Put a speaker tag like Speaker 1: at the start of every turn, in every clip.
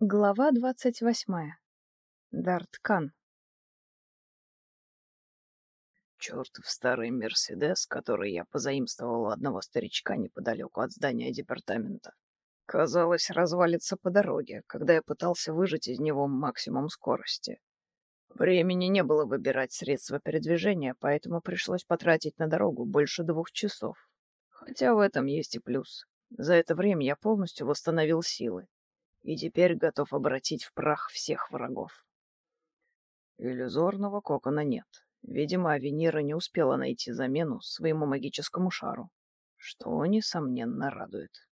Speaker 1: Глава двадцать восьмая. Дарткан.
Speaker 2: Чёртов старый Мерседес, который я позаимствовал у одного старичка неподалеку от здания департамента. Казалось, развалится по дороге, когда я пытался выжать из него максимум скорости. Времени не было выбирать средства передвижения, поэтому пришлось потратить на дорогу больше двух часов. Хотя в этом есть и плюс. За это время я полностью восстановил силы и теперь готов обратить в прах всех врагов. Иллюзорного кокона нет. Видимо, Авенира не успела найти замену своему магическому шару, что, несомненно, радует.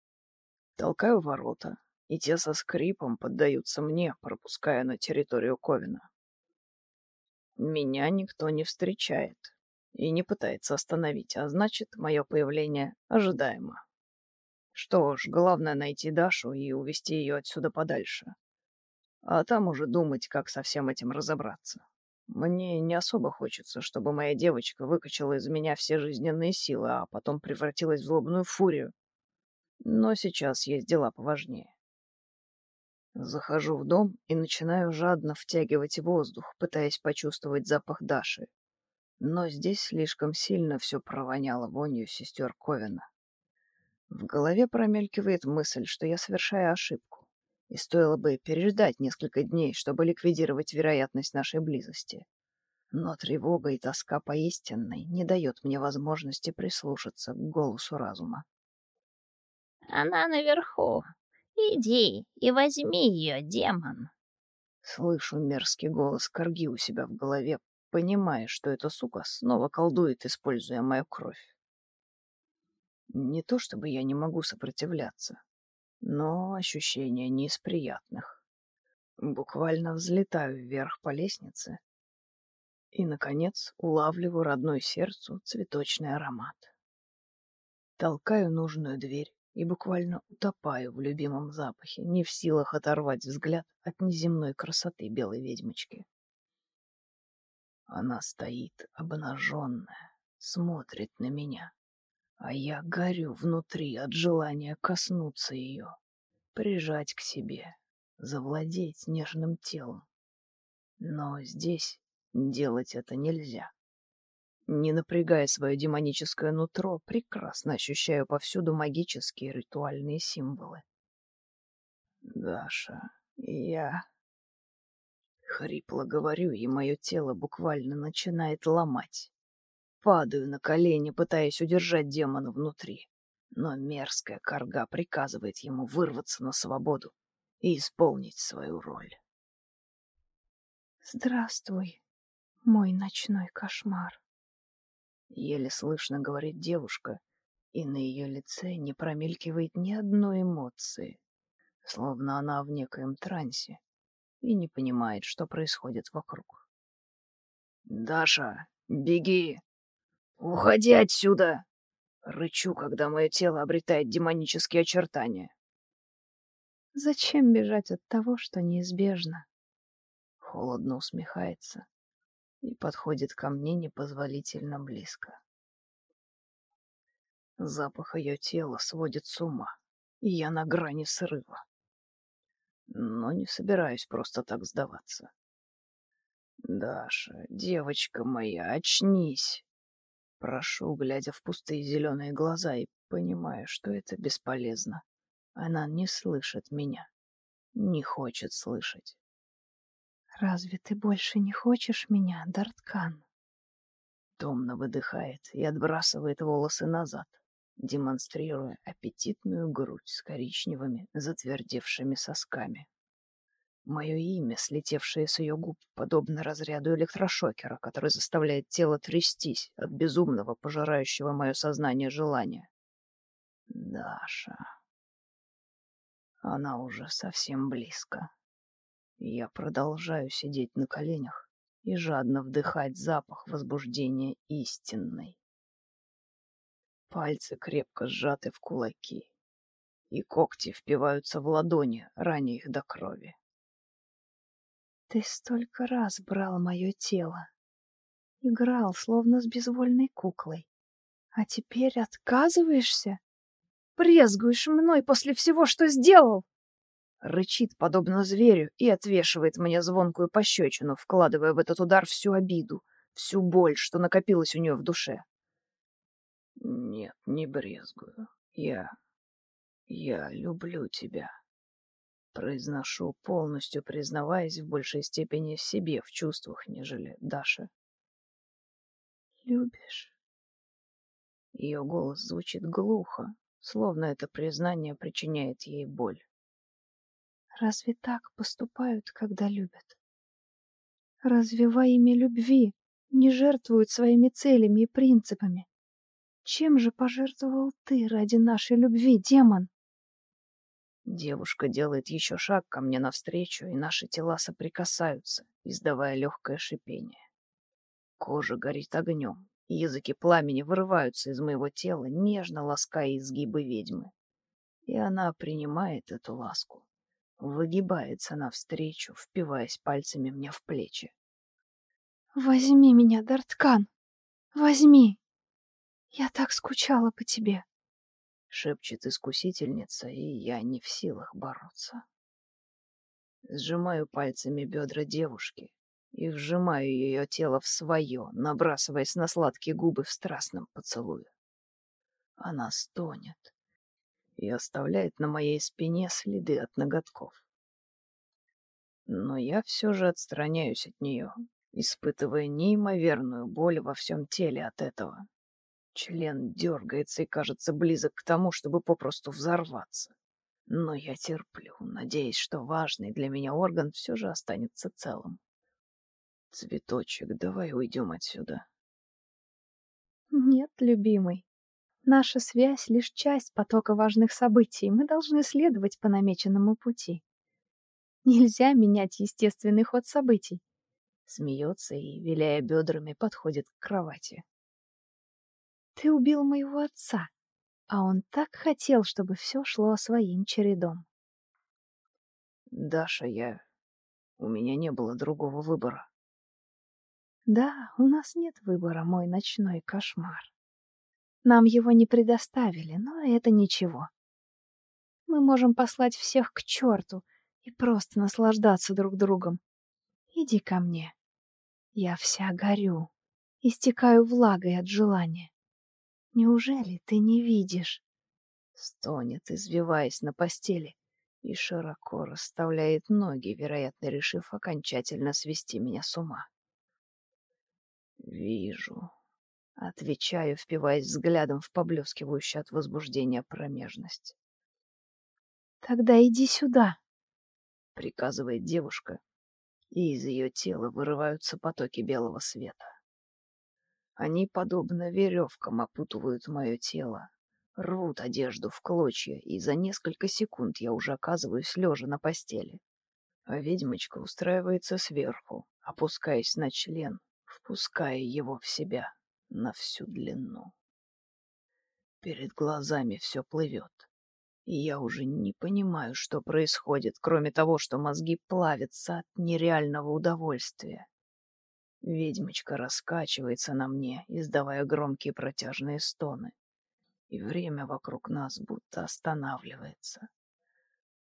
Speaker 2: Толкаю ворота, и те со скрипом поддаются мне, пропуская на территорию Ковина. Меня никто не встречает и не пытается остановить, а значит, мое появление ожидаемо. Что ж, главное найти Дашу и увести ее отсюда подальше. А там уже думать, как со всем этим разобраться. Мне не особо хочется, чтобы моя девочка выкачала из меня все жизненные силы, а потом превратилась в злобную фурию. Но сейчас есть дела поважнее. Захожу в дом и начинаю жадно втягивать воздух, пытаясь почувствовать запах Даши. Но здесь слишком сильно все провоняло вонью сестер Ковина. В голове промелькивает мысль, что я совершаю ошибку, и стоило бы переждать несколько дней, чтобы ликвидировать вероятность нашей близости. Но тревога и тоска по истинной не дает мне возможности прислушаться к голосу разума.
Speaker 3: «Она наверху. Иди и возьми ее, демон!»
Speaker 2: Слышу мерзкий голос Карги у себя в голове, понимая, что эта сука снова колдует, используя мою кровь. Не то чтобы я не могу сопротивляться, но ощущения не из приятных. Буквально взлетаю вверх по лестнице и, наконец, улавливаю родной сердцу цветочный аромат. Толкаю нужную дверь и буквально утопаю в любимом запахе, не в силах оторвать взгляд от неземной красоты белой ведьмочки. Она стоит обнаженная, смотрит на меня а я горю внутри от желания коснуться ее, прижать к себе, завладеть нежным телом. Но здесь делать это нельзя. Не напрягая свое демоническое нутро, прекрасно ощущаю повсюду магические ритуальные символы. «Даша, я...» Хрипло говорю, и мое тело буквально начинает ломать. Падаю на колени, пытаясь удержать демона внутри. Но мерзкая корга приказывает ему вырваться на свободу и исполнить свою роль.
Speaker 1: «Здравствуй, мой ночной кошмар», —
Speaker 2: еле слышно говорит девушка, и на ее лице не промелькивает ни одной эмоции, словно она в некоем трансе и не понимает, что происходит вокруг. «Даша, беги!» «Уходи отсюда!» Рычу, когда мое тело обретает демонические очертания.
Speaker 1: «Зачем бежать от того, что неизбежно?»
Speaker 2: Холодно усмехается и подходит ко мне непозволительно близко. Запах ее тела сводит с ума, и я на грани срыва. Но не собираюсь просто так сдаваться. «Даша, девочка моя, очнись!» Прошу, глядя в пустые зеленые глаза и понимая, что это бесполезно. Она не слышит меня. Не хочет слышать.
Speaker 1: «Разве ты больше не хочешь меня, Дарткан?»
Speaker 2: Томно выдыхает и отбрасывает волосы назад, демонстрируя аппетитную грудь с коричневыми затвердевшими сосками. Мое имя, слетевшее с ее губ, подобно разряду электрошокера, который заставляет тело трястись от безумного, пожирающего мое сознание желания. Даша. Она уже совсем близко. Я продолжаю сидеть на коленях и жадно вдыхать запах возбуждения истинной. Пальцы крепко сжаты в кулаки, и когти впиваются в ладони, раня их до крови.
Speaker 1: Ты столько раз брал мое тело. Играл, словно с безвольной куклой. А теперь отказываешься? Брезгуешь мной после всего, что сделал?
Speaker 2: рычит, подобно зверю, и отвешивает мне звонкую пощечину, вкладывая в этот удар всю обиду, всю боль, что накопилась у нее в душе. Нет, не брезгую. Я... я люблю тебя. Произношу, полностью признаваясь в большей степени себе, в чувствах, нежели Даша.
Speaker 1: Любишь?
Speaker 2: Ее голос звучит глухо, словно это признание причиняет ей боль.
Speaker 1: Разве так поступают, когда любят? Разве во имя любви не жертвуют своими целями и принципами? Чем же пожертвовал ты ради нашей любви, демон?
Speaker 2: Девушка делает еще шаг ко мне навстречу, и наши тела соприкасаются, издавая легкое шипение. Кожа горит огнем, языки пламени вырываются из моего тела, нежно лаская изгибы ведьмы. И она принимает эту ласку, выгибается навстречу, впиваясь пальцами мне в плечи.
Speaker 1: «Возьми меня, Дарткан! Возьми! Я так скучала по тебе!»
Speaker 2: Шепчет искусительница, и я не в силах бороться. Сжимаю пальцами бедра девушки и вжимаю ее тело в свое, набрасываясь на сладкие губы в страстном поцелуе. Она стонет, и оставляет на моей спине следы от ноготков. Но я все же отстраняюсь от нее, испытывая неимоверную боль во всем теле от этого. Член дергается и кажется близок к тому, чтобы попросту взорваться. Но я терплю, надеясь, что важный для меня орган все же останется целым. Цветочек, давай уйдем отсюда.
Speaker 1: Нет, любимый, Наша связь — лишь часть потока важных событий, мы должны следовать по намеченному пути. Нельзя менять естественный ход событий.
Speaker 2: Смеется и, виляя бедрами, подходит к кровати.
Speaker 1: Ты убил моего отца, а он так хотел, чтобы все шло своим чередом.
Speaker 2: Даша, я... У меня не было другого выбора.
Speaker 1: Да, у нас нет выбора, мой ночной кошмар. Нам его не предоставили, но это ничего. Мы можем послать всех к черту и просто наслаждаться друг другом. Иди ко мне. Я вся горю, истекаю влагой от желания. Неужели ты не видишь?
Speaker 2: Стонет, извиваясь на постели, и широко расставляет ноги, вероятно, решив окончательно свести меня с ума. Вижу, Отвечаю, впиваясь взглядом в поблескивающую от возбуждения промежность.
Speaker 1: «Тогда иди сюда», —
Speaker 2: приказывает девушка, и из ее тела вырываются потоки белого света. Они, подобно веревкам, опутывают мое тело, рвут одежду в клочья, и за несколько секунд я уже оказываюсь лежа на постели. А ведьмочка устраивается сверху, опускаясь на член, впуская его в себя на всю длину. Перед глазами все плывет, и я уже не понимаю, что происходит, кроме того, что мозги плавятся от нереального удовольствия. Ведьмочка раскачивается на мне, издавая громкие протяжные стоны, и время вокруг нас будто останавливается.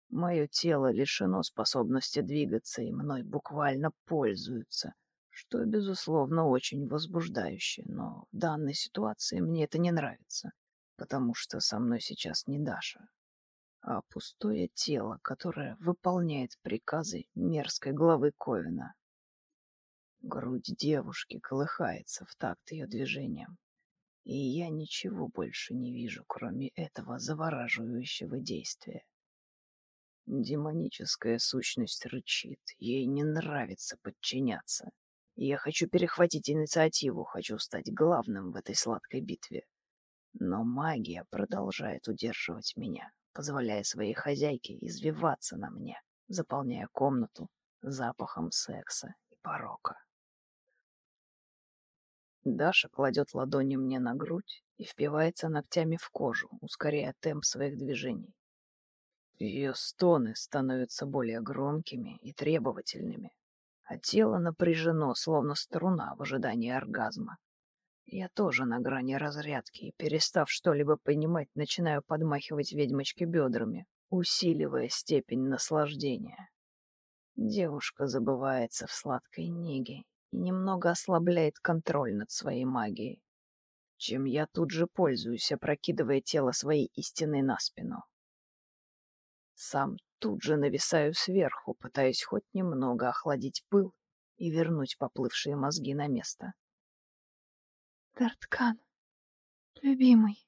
Speaker 2: Мое тело лишено способности двигаться, и мной буквально пользуются — что, безусловно, очень возбуждающе, но в данной ситуации мне это не нравится, потому что со мной сейчас не Даша, а пустое тело, которое выполняет приказы мерзкой главы Ковина. Грудь девушки колыхается в такт ее движением, и я ничего больше не вижу, кроме этого завораживающего действия. Демоническая сущность рычит, ей не нравится подчиняться. Я хочу перехватить инициативу, хочу стать главным в этой сладкой битве. Но магия продолжает удерживать меня, позволяя своей хозяйке извиваться на мне, заполняя комнату запахом секса и порока. Даша кладет ладони мне на грудь и впивается ногтями в кожу, ускоряя темп своих движений. Ее стоны становятся более громкими и требовательными, а тело напряжено, словно струна в ожидании оргазма. Я тоже на грани разрядки и, перестав что-либо понимать, начинаю подмахивать ведьмочки бедрами, усиливая степень наслаждения. Девушка забывается в сладкой неге и немного ослабляет контроль над своей магией, чем я тут же пользуюсь, опрокидывая тело своей истины на спину. Сам тут же нависаю сверху, пытаясь хоть немного охладить пыл и вернуть поплывшие мозги на место.
Speaker 1: «Дарткан, любимый!»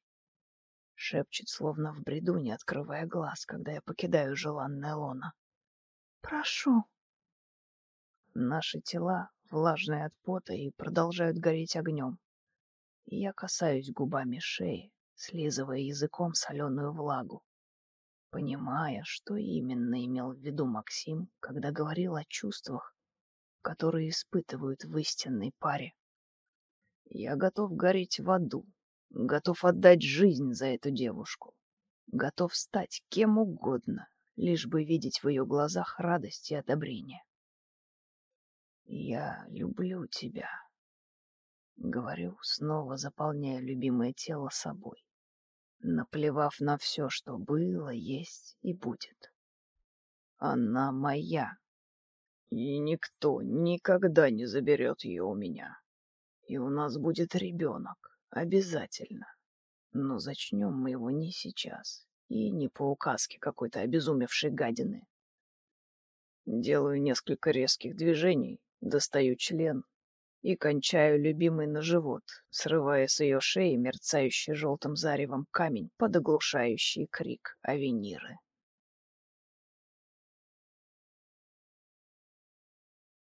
Speaker 2: Шепчет, словно в бреду, не открывая глаз, когда я покидаю желанное лоно.
Speaker 1: «Прошу!»
Speaker 2: Наши тела, влажные от пота, и продолжают гореть огнем. Я касаюсь губами шеи, слизывая языком соленую влагу понимая, что именно имел в виду Максим, когда говорил о чувствах, которые испытывают в истинной паре. Я готов гореть в аду, готов отдать жизнь за эту девушку, готов стать кем угодно, лишь бы видеть в ее глазах радость и одобрение. «Я люблю тебя», — говорю, снова заполняя любимое тело собой наплевав на все, что было, есть и будет. Она моя, и никто никогда не заберет ее у меня. И у нас будет ребенок, обязательно. Но зачнем мы его не сейчас и не по указке какой-то обезумевшей гадины. Делаю несколько резких движений, достаю член и кончаю любимый на живот, срывая с ее шеи мерцающий желтым заревом камень под оглушающий крик Авениры.